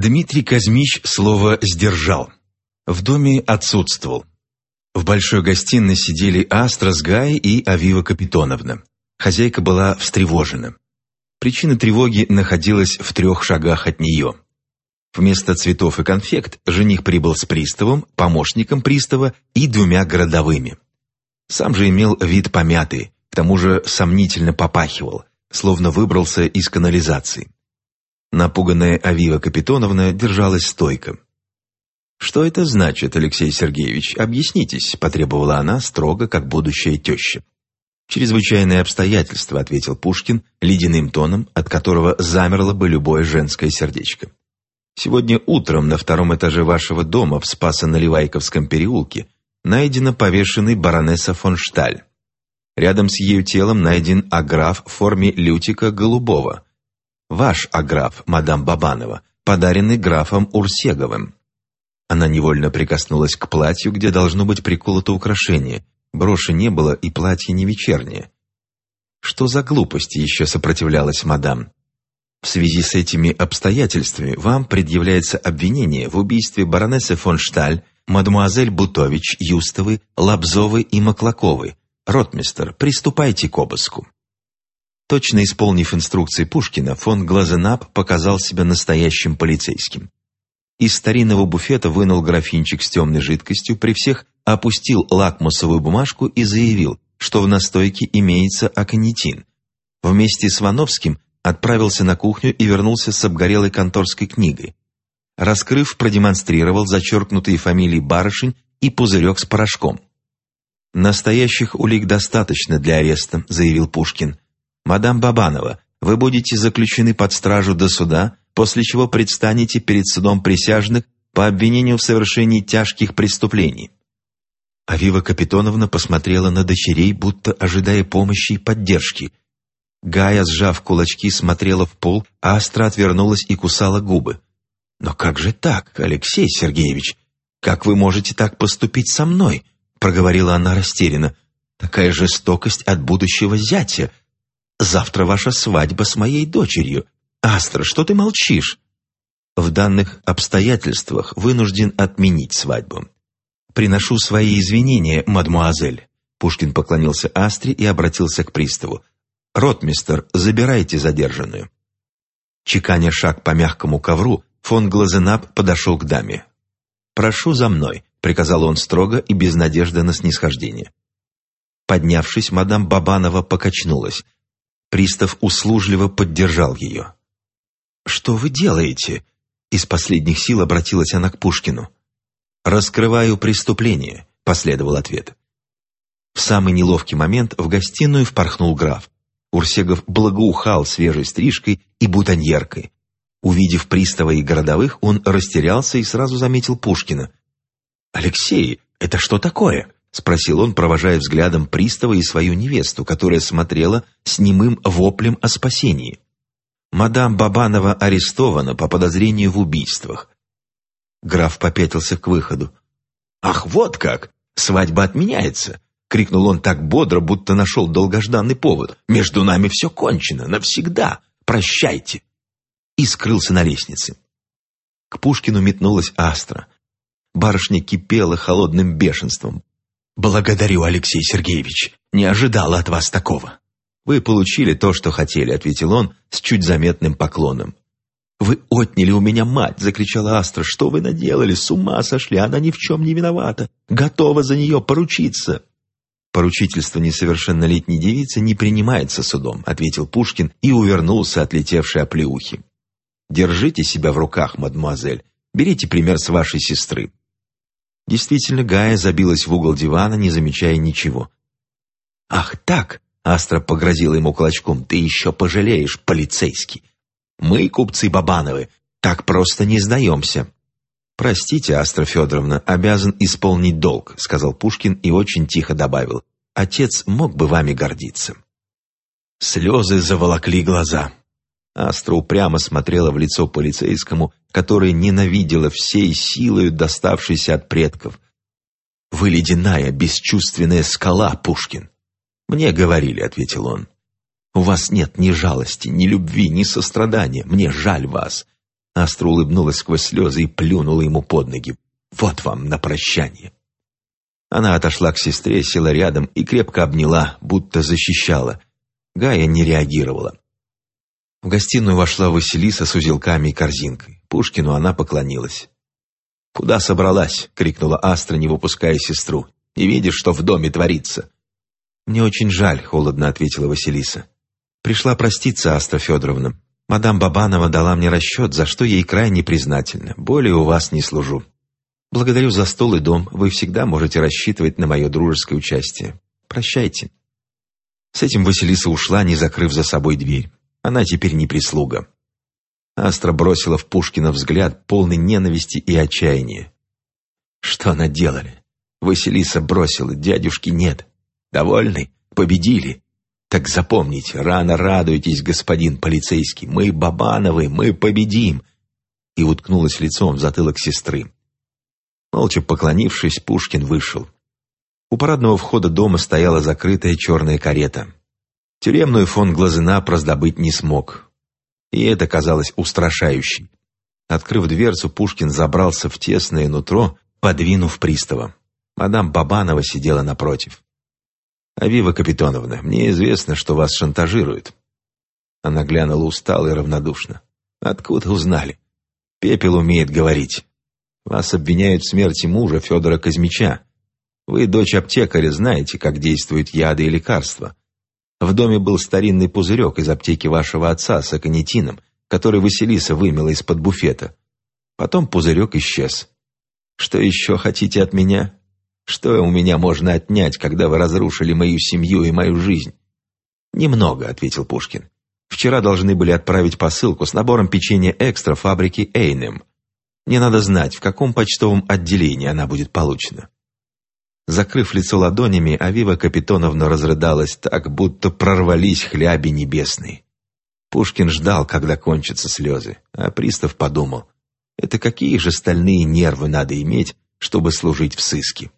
Дмитрий Казмич слово «сдержал». В доме отсутствовал. В большой гостиной сидели Астра с Гай и Авива Капитоновна. Хозяйка была встревожена. Причина тревоги находилась в трех шагах от нее. Вместо цветов и конфект жених прибыл с приставом, помощником пристава и двумя городовыми. Сам же имел вид помятый, к тому же сомнительно попахивал, словно выбрался из канализации. Напуганная Авива Капитоновна держалась стойко. «Что это значит, Алексей Сергеевич? Объяснитесь», — потребовала она строго, как будущая теща. «Чрезвычайные обстоятельства», — ответил Пушкин ледяным тоном, от которого замерло бы любое женское сердечко. «Сегодня утром на втором этаже вашего дома в Спасо-Наливайковском переулке найдена повешенный баронесса фон Шталь. Рядом с ее телом найден аграф в форме лютика голубого. Ваш аграф, мадам Бабанова, подаренный графом Урсеговым. Она невольно прикоснулась к платью, где должно быть приколото украшение. Броши не было, и платье не вечернее. Что за глупости еще сопротивлялась мадам? В связи с этими обстоятельствами вам предъявляется обвинение в убийстве баронессы фон Шталь, мадемуазель Бутович, Юстовы, Лобзовой и Маклаковой. Ротмистер, приступайте к обыску. Точно исполнив инструкции Пушкина, фон Глазенап показал себя настоящим полицейским. Из старинного буфета вынул графинчик с темной жидкостью, при всех опустил лакмусовую бумажку и заявил, что в настойке имеется аконитин. Вместе с Вановским отправился на кухню и вернулся с обгорелой конторской книгой. Раскрыв, продемонстрировал зачеркнутые фамилии барышень и пузырек с порошком. «Настоящих улик достаточно для ареста», — заявил Пушкин. «Мадам Бабанова, вы будете заключены под стражу до суда, после чего предстанете перед судом присяжных по обвинению в совершении тяжких преступлений». Авива Капитоновна посмотрела на дочерей, будто ожидая помощи и поддержки. Гая, сжав кулачки, смотрела в пол, а Астра отвернулась и кусала губы. «Но как же так, Алексей Сергеевич? Как вы можете так поступить со мной?» проговорила она растерянно. «Такая жестокость от будущего зятя. Завтра ваша свадьба с моей дочерью. «Астра, что ты молчишь?» «В данных обстоятельствах вынужден отменить свадьбу. Приношу свои извинения, мадмуазель». Пушкин поклонился Астре и обратился к приставу. «Ротмистер, забирайте задержанную». Чеканя шаг по мягкому ковру, фон Глазенап подошел к даме. «Прошу за мной», — приказал он строго и без надежды на снисхождение. Поднявшись, мадам Бабанова покачнулась. Пристав услужливо поддержал ее. «Что вы делаете?» Из последних сил обратилась она к Пушкину. «Раскрываю преступление», — последовал ответ. В самый неловкий момент в гостиную впорхнул граф. Урсегов благоухал свежей стрижкой и бутоньеркой. Увидев пристава и городовых, он растерялся и сразу заметил Пушкина. «Алексей, это что такое?» — спросил он, провожая взглядом пристава и свою невесту, которая смотрела с немым воплем о спасении. Мадам Бабанова арестована по подозрению в убийствах. Граф попятился к выходу. «Ах, вот как! Свадьба отменяется!» — крикнул он так бодро, будто нашел долгожданный повод. «Между нами все кончено, навсегда! Прощайте!» И скрылся на лестнице. К Пушкину метнулась Астра. Барышня кипела холодным бешенством. «Благодарю, Алексей Сергеевич, не ожидала от вас такого. «Вы получили то, что хотели», — ответил он с чуть заметным поклоном. «Вы отняли у меня мать!» — закричала Астра. «Что вы наделали? С ума сошли! Она ни в чем не виновата! Готова за нее поручиться!» «Поручительство несовершеннолетней девицы не принимается судом», — ответил Пушкин и увернулся от летевшей оплеухи. «Держите себя в руках, мадемуазель. Берите пример с вашей сестры». Действительно, Гая забилась в угол дивана, не замечая ничего. «Ах так!» Астра погрозила ему кулачком. «Ты еще пожалеешь, полицейский! Мы, купцы Бабановы, так просто не сдаемся!» «Простите, Астра Федоровна, обязан исполнить долг», сказал Пушкин и очень тихо добавил. «Отец мог бы вами гордиться». Слезы заволокли глаза. Астра упрямо смотрела в лицо полицейскому, который ненавидела всей силою, доставшейся от предков. «Вы ледяная, бесчувственная скала, Пушкин!» «Мне говорили», — ответил он. «У вас нет ни жалости, ни любви, ни сострадания. Мне жаль вас. Астра улыбнулась сквозь слезы и плюнула ему под ноги. «Вот вам на прощание!» Она отошла к сестре, села рядом и крепко обняла, будто защищала. Гая не реагировала. В гостиную вошла Василиса с узелками и корзинкой. Пушкину она поклонилась. «Куда собралась?» — крикнула Астра, не выпуская сестру. «Не видишь, что в доме творится?» «Мне очень жаль», — холодно ответила Василиса. «Пришла проститься, Астра Федоровна. Мадам Бабанова дала мне расчет, за что ей крайне признательна. Более у вас не служу. Благодарю за стол и дом. Вы всегда можете рассчитывать на мое дружеское участие. Прощайте». С этим Василиса ушла, не закрыв за собой дверь. Она теперь не прислуга. Астра бросила в Пушкина взгляд, полный ненависти и отчаяния. Что она делали? Василиса бросила, дядюшки нет. Довольны? Победили? Так запомните, рано радуйтесь, господин полицейский. Мы Бабановы, мы победим. И уткнулась лицом в затылок сестры. Молча поклонившись, Пушкин вышел. У парадного входа дома стояла закрытая черная карета. Тюремную фон Глазына раздобыть не смог. И это казалось устрашающим. Открыв дверцу, Пушкин забрался в тесное нутро, подвинув пристава. Мадам Бабанова сидела напротив. «Авива Капитоновна, мне известно, что вас шантажируют». Она глянула устало и равнодушно. «Откуда узнали? Пепел умеет говорить. Вас обвиняют в смерти мужа Федора Казмича. Вы, дочь аптекаря, знаете, как действуют яды и лекарства. В доме был старинный пузырек из аптеки вашего отца с аконитином, который Василиса вымела из-под буфета. Потом пузырек исчез. Что еще хотите от меня?» Что у меня можно отнять, когда вы разрушили мою семью и мою жизнь?» «Немного», — ответил Пушкин. «Вчера должны были отправить посылку с набором печенья экстра фабрики Эйнем. Мне надо знать, в каком почтовом отделении она будет получена». Закрыв лицо ладонями, Авива Капитоновна разрыдалась так, будто прорвались хляби небесные. Пушкин ждал, когда кончатся слезы, а пристав подумал, это какие же стальные нервы надо иметь, чтобы служить в сыске.